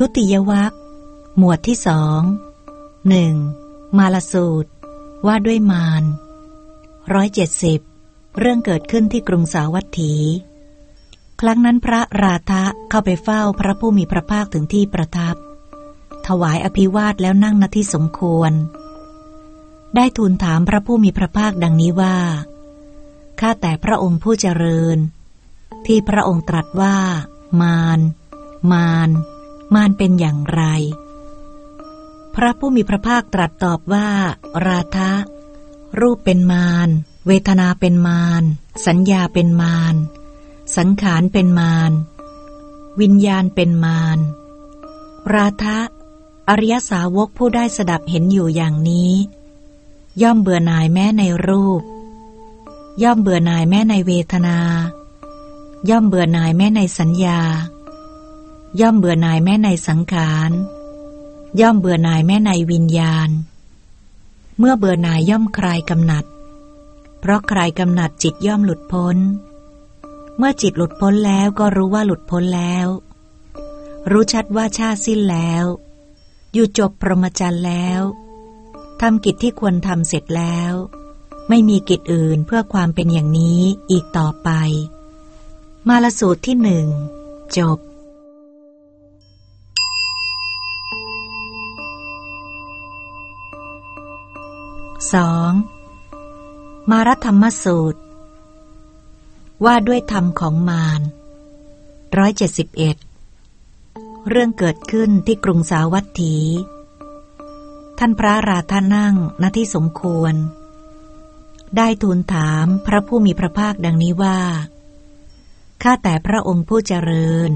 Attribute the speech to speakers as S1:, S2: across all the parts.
S1: ทุติยวัคหมวดที่สองหนึ่งมาลสูตร ว่าด้วยมารร้อยเจ็ดสิบเรื่องเกิดขึ้นที่กรุงสาวัตถี ครั้งนั้นพระราธะเข้าไปเฝ้าพระผู้มีพระภาคถึงที่ประทับ ถวายอภิวาทแล้วนั่งณที่สมควร ได้ทูลถามพระผู้มีพระภาคดังนี้ว่า ข้าแต่พระองค์ผู้เจริญ ที่พระองค์ตรัสว่ามาร มาร มารเป็นอย่างไร พระผู้มีพระภาคตรัสตอบว่า ราทะรูปเป็นมาร เวทนาเป็นมาร สัญญาเป็นมาร สังขารเป็นมาร วิญญาณเป็นมาร ราทะอริยสาวกผู้ได้สดับเห็นอยู่อย่างนี้ ย่อมเบื่อหน่ายแม้ในรูป ย่อมเบื่อหน่ายแม้ในเวทนา ย่อมเบื่อหน่ายแม้ในสัญญา ย่อมเบื่อหน่ายแม่ในสังขารย่อมเบื่อหน่ายแม่ในวิญญาณ เมื่อเบื่อหน่ายย่อมคลายกำหนัด เพราะคลายกำหนัดจิตย่อมหลุดพ้น เมื่อจิตหลุดพ้นแล้วก็รู้ว่าหลุดพ้นแล้ว รู้ชัดว่าชาสิ้นแล้ว อยู่จบพรหมจรรย์แล้วทำกิจที่ควรทำเสร็จแล้ว ไม่มีกิจอื่นเพื่อความเป็นอย่างนี้อีกต่อไป มาลสูตรที่หนึ่งจบ 2. มารธรรมสูตร ว่าด้วยธรรมของมารร้อยเจ็ดสิบเอ็ดเรื่องเกิดขึ้นที่กรุงสาวัตถี ท่านพระราธานั่งณที่สมควร ได้ทูลถามพระผู้มีพระภาคดังนี้ว่า ข้าแต่พระองค์ผู้เจริญ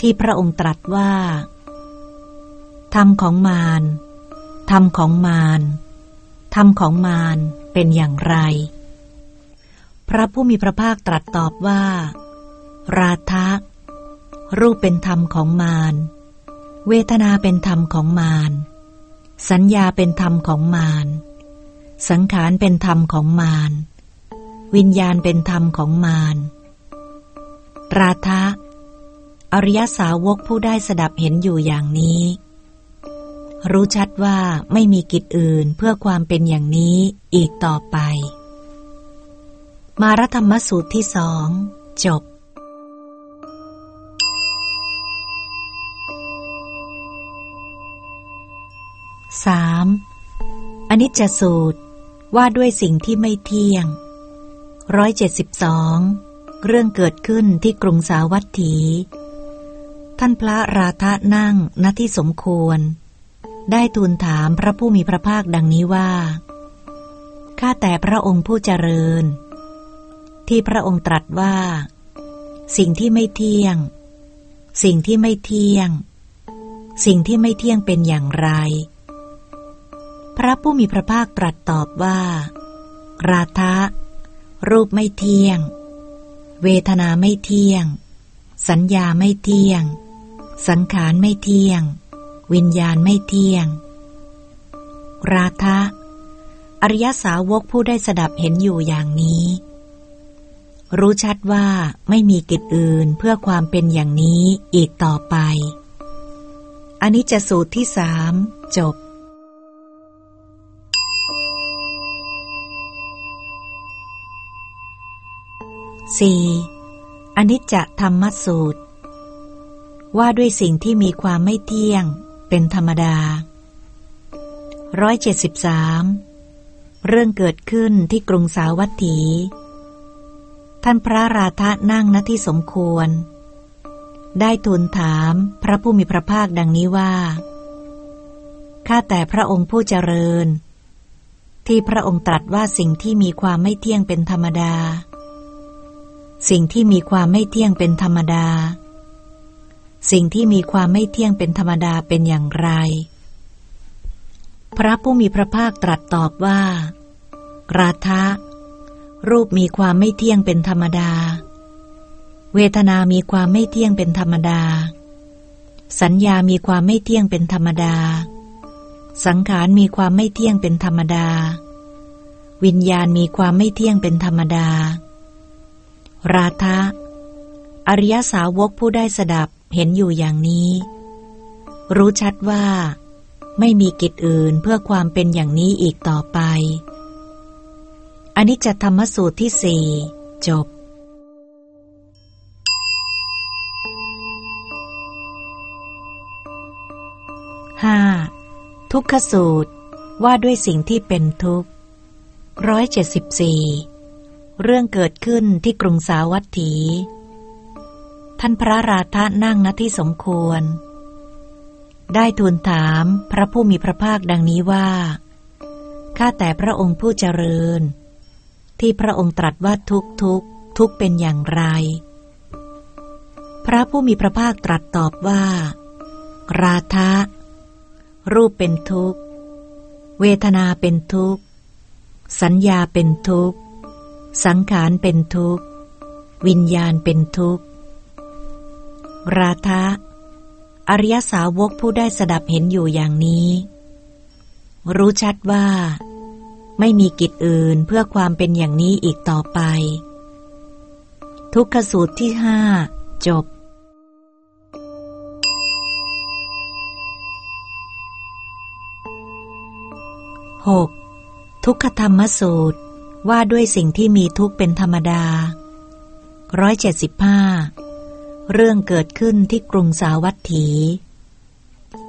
S1: ที่พระองค์ตรัสว่า ธรรมของมารธรรมของมาร ธรรมของมารเป็นอย่างไร พระผู้มีพระภาคตรัสตอบว่า ราทะ รูปเป็นธรรมของมารเวทนาเป็นธรรมของมารสัญญาเป็นธรรมของมารสังขารเป็นธรรมของมารวิญญาณเป็นธรรมของมารราทะ อริยสาวกผู้ได้สดับเห็นอยู่อย่างนี้ รู้ชัดว่าไม่มีกิจอื่นเพื่อความเป็นอย่างนี้อีกต่อไป มารธรรมสูตรที่สอง จบสามอนิจจสูตรว่าด้วยสิ่งที่ไม่เที่ยงร้อยเจ็ดสิบสองเรื่องเกิดขึ้นที่กรุงสาวัตถี ท่านพระราธะนั่งณที่สมควร ได้ทูลถามพระผู้มีพระภาคดังนี้ว่า ข้าแต่พระองค์ผู้เจริญ ที่พระองค์ตรัสว่า สิ่งที่ไม่เที่ยง สิ่งที่ไม่เที่ยง สิ่งที่ไม่เที่ยงเป็นอย่างไร พระผู้มีพระภาคตรัสตอบว่า ราทะรูปไม่เที่ยง เวทนาไม่เที่ยง สัญญาไม่เที่ยง สังขารไม่เที่ยง วิญญาณไม่เที่ยง ราทะอริยสาวกผู้ได้สดับเห็นอยู่อย่างนี้ รู้ชัดว่าไม่มีกิจอื่นเพื่อความเป็นอย่างนี้อีกต่อไป อันนี้จะสูตรที่สามจบสี่อนิจจธรรมสูตร ว่าด้วยสิ่งที่มีความไม่เที่ยง เป็นธรรมดาร้อยเจ็ดสิบสามเรื่องเกิดขึ้นที่กรุงสาวัตถี ท่านพระราธะนั่งณที่สมควร ได้ทูลถามพระผู้มีพระภาคดังนี้ว่า ข้าแต่พระองค์ผู้เจริญ ที่พระองค์ตรัสว่าสิ่งที่มีความไม่เที่ยงเป็นธรรมดา สิ่งที่มีความไม่เที่ยงเป็นธรรมดา สิ่งที่มีความไม่เที่ยงเป็นธรรมดาเป็นอย่างไร พระผู้มีพระภาคตรัสตอบว่า ราทะรูปมีความไม่เที่ยงเป็นธรรมดา เวทนามีความไม่เที่ยงเป็นธรรมดา สัญญามีความไม่เที่ยงเป็นธรรมดา สังขารมีความไม่เที่ยงเป็นธรรมดา วิญญาณมีความไม่เที่ยงเป็นธรรมดา ราทะอริยสาวกผู้ได้สดับ เห็นอยู่อย่างนี้ รู้ชัดว่า ไม่มีกิจอื่นเพื่อความเป็นอย่างนี้อีกต่อไปอันนี้จะธรรมสูตรที่สี่จบห้าทุกขสูตรว่าด้วยสิ่งที่เป็นทุกข์ร้อยเจ็ดสิบสี่เรื่องเกิดขึ้นที่กรุงสาวัตถี ท่านพระราธานั่งณที่สมควร ได้ทูลถามพระผู้มีพระภาคดังนี้ว่า ข้าแต่พระองค์ผู้เจริญ ที่พระองค์ตรัสว่าทุกทุกทุกเป็นอย่างไร พระผู้มีพระภาคตรัสตอบว่า ราธะรูปเป็นทุกข์ เวทนาเป็นทุกข์ สัญญาเป็นทุกข์ สังขารเป็นทุกข์ วิญญาณเป็นทุกข์ ราธะอริยสาวกผู้ได้สดับเห็นอยู่อย่างนี้ รู้ชัดว่า ไม่มีกิจอื่นเพื่อความเป็นอย่างนี้อีกต่อไป ทุกขสูตรที่ห้าจบ 6. ทุกขธรรมสูตรว่าด้วยสิ่งที่มีทุกข์เป็นธรรมดา175เเรื่องเกิดขึ้นที่กรุงสาวัตถี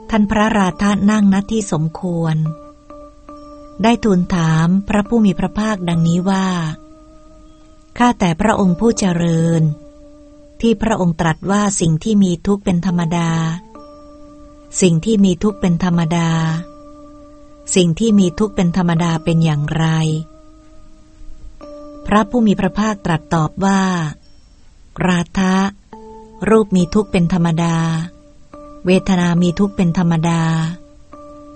S1: ท่านพระราธานั่งณที่สมควร ได้ทูลถามพระผู้มีพระภาคดังนี้ว่า ข้าแต่พระองค์ผู้เจริญ ที่พระองค์ตรัสว่าสิ่งที่มีทุกข์เป็นธรรมดา สิ่งที่มีทุกข์เป็นธรรมดา สิ่งที่มีทุกข์เป็นธรรมดาเป็นอย่างไร พระผู้มีพระภาคตรัสตอบว่า ราธะ รูปมีทุกข์เป็นธรรมดา เวทนามีทุกข์เป็นธรรมดา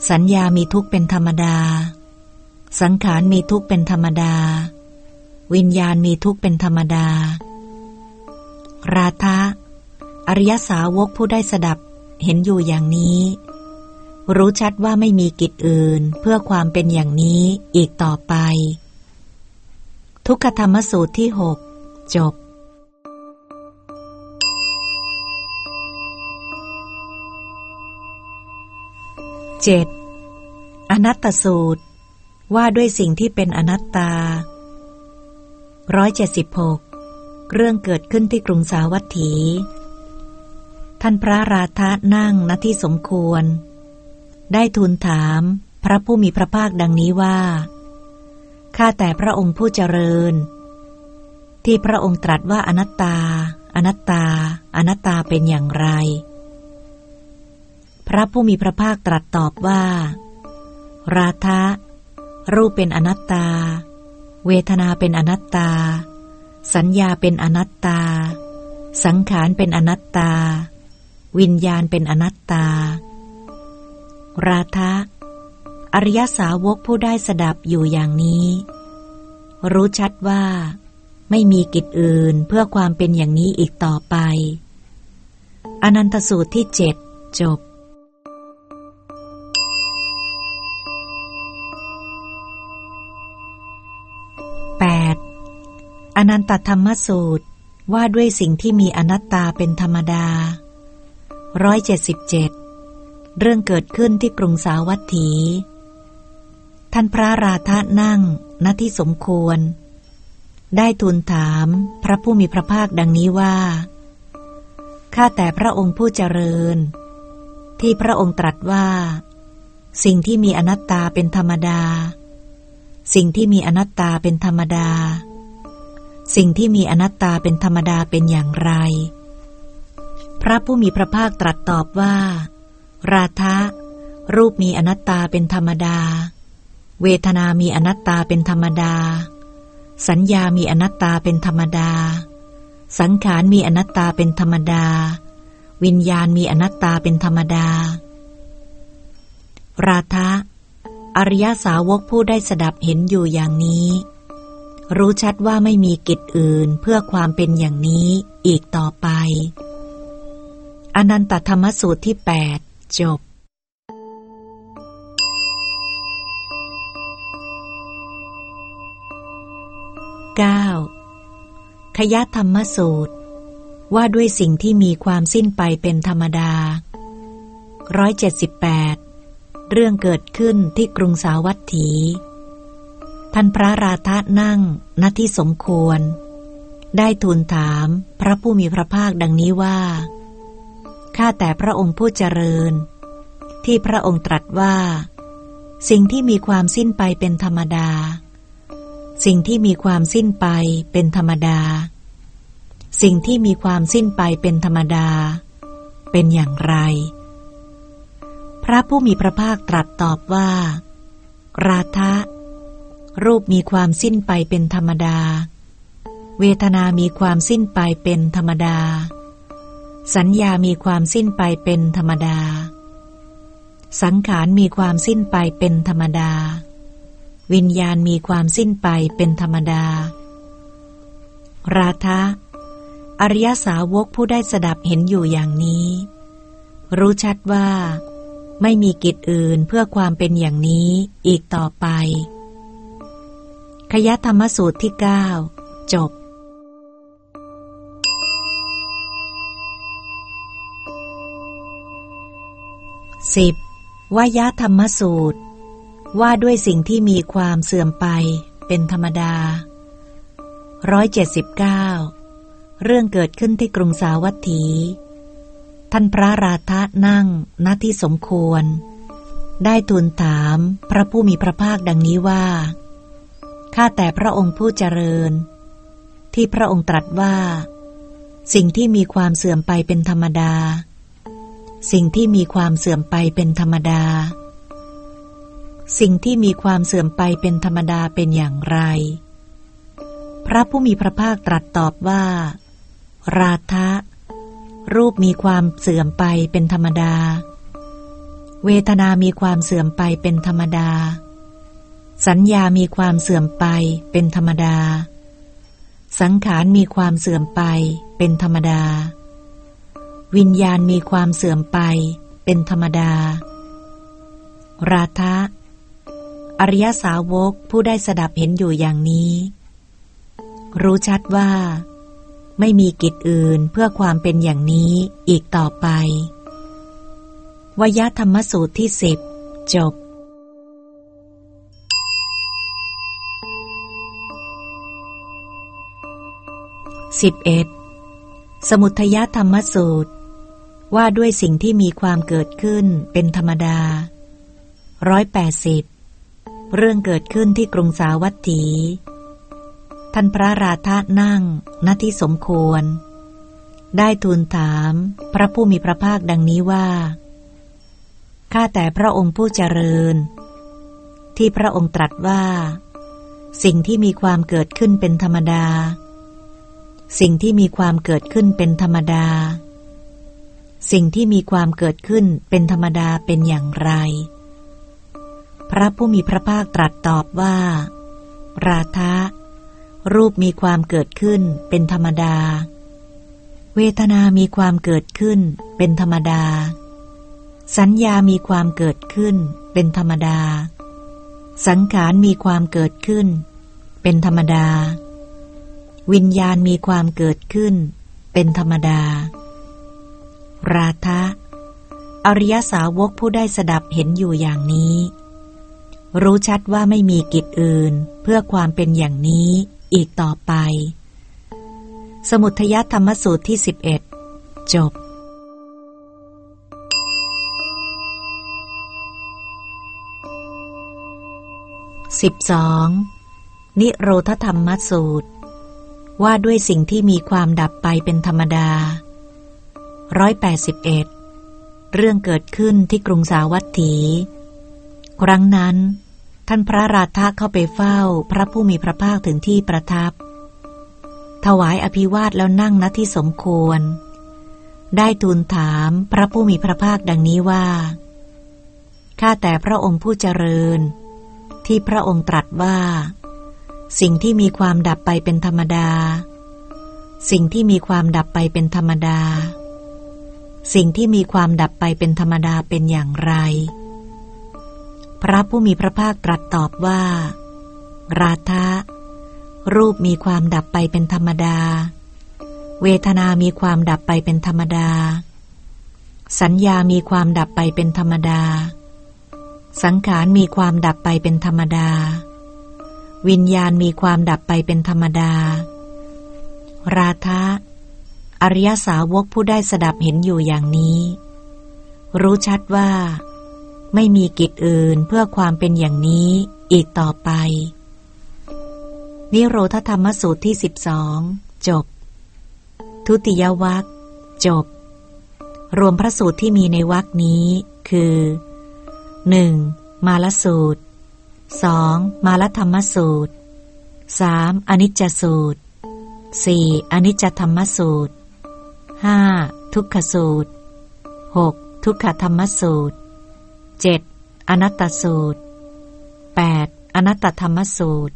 S1: สัญญามีทุกข์เป็นธรรมดา สังขารมีทุกข์เป็นธรรมดา วิญญาณมีทุกข์เป็นธรรมดา ราธะอริยสาวกผู้ได้สดับเห็นอยู่อย่างนี้ รู้ชัดว่าไม่มีกิจอื่นเพื่อความเป็นอย่างนี้อีกต่อไป ทุกขธรรมสูตรที่หกจบ เจ็ดอนัตตสูตร ว่าด้วยสิ่งที่เป็นอนัตตาร้อยเจ็ดสิบหกเรื่องเกิดขึ้นที่กรุงสาวัตถี ท่านพระราธะนั่งณที่สมควร ได้ทูลถามพระผู้มีพระภาคดังนี้ว่า ข้าแต่พระองค์ผู้เจริญ ที่พระองค์ตรัสว่าอนัตตา อนัตตา อนัตตาเป็นอย่างไร พระผู้มีพระภาคตรัสตอบว่า ราธะรูปเป็นอนัตตา เวทนาเป็นอนัตตา สัญญาเป็นอนัตตา สังขารเป็นอนัตตา วิญญาณเป็นอนัตตา ราทะอริยสาวกผู้ได้สดับอยู่อย่างนี้ รู้ชัดว่า ไม่มีกิจอื่นเพื่อความเป็นอย่างนี้อีกต่อไป อนันตสูตรที่เจ็ดจบ นันตธรรมสูตรว่าด้วยสิ่งที่มีอนัตตาเป็นธรรมดาร้อยเจ็ดสิบเจ็ดเรื่องเกิดขึ้นที่กรุงสาวัตถี ท่านพระราธานั่งณที่สมควร ได้ทูลถามพระผู้มีพระภาคดังนี้ว่า ข้าแต่พระองค์ผู้เจริญ ที่พระองค์ตรัสว่า สิ่งที่มีอนัตตาเป็นธรรมดา สิ่งที่มีอนัตตาเป็นธรรมดา สิ่งที่มีอนัตตาเป็นธรรมดาเป็นอย่างไร พระผู้มีพระภาคตรัสตอบว่า ราทะรูปมีอนัตตาเป็นธรรมดา เวทนามีอนัตตาเป็นธรรมดา สัญญามีอนัตตาเป็นธรรมดา สังขารมีอนัตตาเป็นธรรมดา วิญญาณมีอนัตตาเป็นธรรมดา ราทะอริยสาวกผู้ได้สดับเห็นอยู่อย่างนี้ รู้ชัดว่าไม่มีกิจอื่นเพื่อความเป็นอย่างนี้อีกต่อไป อนันตธรรมสูตรที่แปดจบ 9. ขยธรรมสูตร ว่าด้วยสิ่งที่มีความสิ้นไปเป็นธรรมดาร้อยเจ็ดสิบแปดเรื่องเกิดขึ้นที่กรุงสาวัตถี ท่านพระราธะนั่งณที่สมควร ได้ทูลถามพระผู้มีพระภาคดังนี้ว่า ข้าแต่พระองค์ผู้เจริญ ที่พระองค์ตรัสว่า สิ่งที่มีความสิ้นไปเป็นธรรมดา สิ่งที่มีความสิ้นไปเป็นธรรมดา สิ่งที่มีความสิ้นไปเป็นธรรมดา เป็นอย่างไร พระผู้มีพระภาคตรัสตอบว่า ราทะ รูปมีความสิ้นไปเป็นธรรมดา เวทนามีความสิ้นไปเป็นธรรมดา สัญญามีความสิ้นไปเป็นธรรมดา สังขารมีความสิ้นไปเป็นธรรมดา วิญญาณมีความสิ้นไปเป็นธรรมดา ราทะอริยสาวกผู้ได้สดับเห็นอยู่อย่างนี้ รู้ชัดว่า ไม่มีกิจอื่นเพื่อความเป็นอย่างนี้อีกต่อไป ขยธรรมสูตรที่เก้าจบสิบวยธรรมสูตร ว่าด้วยสิ่งที่มีความเสื่อมไปเป็นธรรมดาร้อยเจ็ดสิบเก้าเรื่องเกิดขึ้นที่กรุงสาวัตถี ท่านพระราธะนั่งณที่สมควร ได้ทูลถามพระผู้มีพระภาคดังนี้ว่า ข้าแต่พระองค์ผู้เจริญ ที่พระองค์ตรัสว่า สิ่งที่มีความเสื่อมไปเป็นธรรมดา สิ่งที่มีความเสื่อมไปเป็นธรรมดา สิ่งที่มีความเสื่อมไปเป็นธรรมดาเป็นอย่างไร พระผู้มีพระภาคตรัสตอบว่า ราธะรูปมีความเสื่อมไปเป็นธรรมดา เวทนามีความเสื่อมไปเป็นธรรมดา สัญญามีความเสื่อมไปเป็นธรรมดา สังขารมีความเสื่อมไปเป็นธรรมดา วิญญาณมีความเสื่อมไปเป็นธรรมดา ราทะอริยสาวกผู้ได้สดับเห็นอยู่อย่างนี้ รู้ชัดว่า ไม่มีกิจอื่นเพื่อความเป็นอย่างนี้อีกต่อไปวยธรรมสูตรที่สิบจบ สิบเอ็ดสมุทยธรรมสูตร ว่าด้วยสิ่งที่มีความเกิดขึ้นเป็นธรรมดาร้อยแปดสิบเรื่องเกิดขึ้นที่กรุงสาวัตถี ท่านพระราธานั่งณที่สมควร ได้ทูลถามพระผู้มีพระภาคดังนี้ว่าข้าแต่พระองค์ผู้เจริญ ที่พระองค์ตรัสว่า สิ่งที่มีความเกิดขึ้นเป็นธรรมดา สิ่งที่มีความเกิดขึ้นเป็นธรรมดา สิ่งที่มีความเกิดขึ้นเป็นธรรมดาเป็นอย่างไร พระผู้มีพระภาคตรัสตอบว่า ราธะรูปมีความเกิดขึ้นเป็นธรรมดา เวทนามีความเกิดขึ้นเป็นธรรมดา สัญญามีความเกิดขึ้นเป็นธรรมดา สังขารมีความเกิดขึ้น เป็นธรรมดา วิญญาณมีความเกิดขึ้น เป็นธรรมดา ราทะอริยสาวกผู้ได้สดับเห็นอยู่อย่างนี้ รู้ชัดว่าไม่มีกิจอื่นเพื่อความเป็นอย่างนี้อีกต่อไป สมุทยธรรมสูตรที่สิบเอ็ดจบสิบสองนิโรธธรรมสูตร ว่าด้วยสิ่งที่มีความดับไปเป็นธรรมดาร้อยแปดสิบเอ็ดเรื่องเกิดขึ้นที่กรุงสาวัตถี ครั้งนั้น ท่านพระราธะเข้าไปเฝ้าพระผู้มีพระภาคถึงที่ประทับ ถวายอภิวาทแล้วนั่งณที่สมควร ได้ทูลถามพระผู้มีพระภาคดังนี้ว่า ข้าแต่พระองค์ผู้เจริญ ที่พระองค์ตรัสว่า สิ่งที่มีความดับไปเป็นธรรมดา สิ่งที่มีความดับไปเป็นธรรมดา สิ่งที่มีความดับไปเป็นธรรมดาเป็นอย่างไร พระผู้มีพระภาคตรัสตอบว่า ราธะรูปมีความดับไปเป็นธรรมดาเเวทนามีความดับไปเป็นธรรมดา สัญญามีความดับไปเป็นธรรมดา สังขารมีความดับไปเป็นธรรมดา วิญญาณมีความดับไปเป็นธรรมดา ราทะอริยสาวกผู้ได้สดับเห็นอยู่อย่างนี้ รู้ชัดว่า ไม่มีกิจอื่นเพื่อความเป็นอย่างนี้อีกต่อไป นิโรธธรรมสูตรที่สิบสองจบ ทุติยวัคจบ รวมพระสูตรที่มีในวัคนี้คือ 1. มาลสูตร 2. มาลธรรมสูตร 3. อนิจจสูตร 4. อนิจจธรรมสูตร 5. ทุกขสูตร 6. ทุกขธรรมสูตร 7. อนัตตสูตร 8. อนัตตธรรมสูตร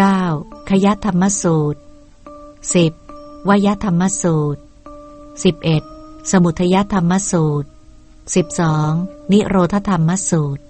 S1: 9. ขยธรรมสูตร 10. วยธรรมสูตร 11. สมุทยธรรมสูตร 12. นิโรธธรรมสูตร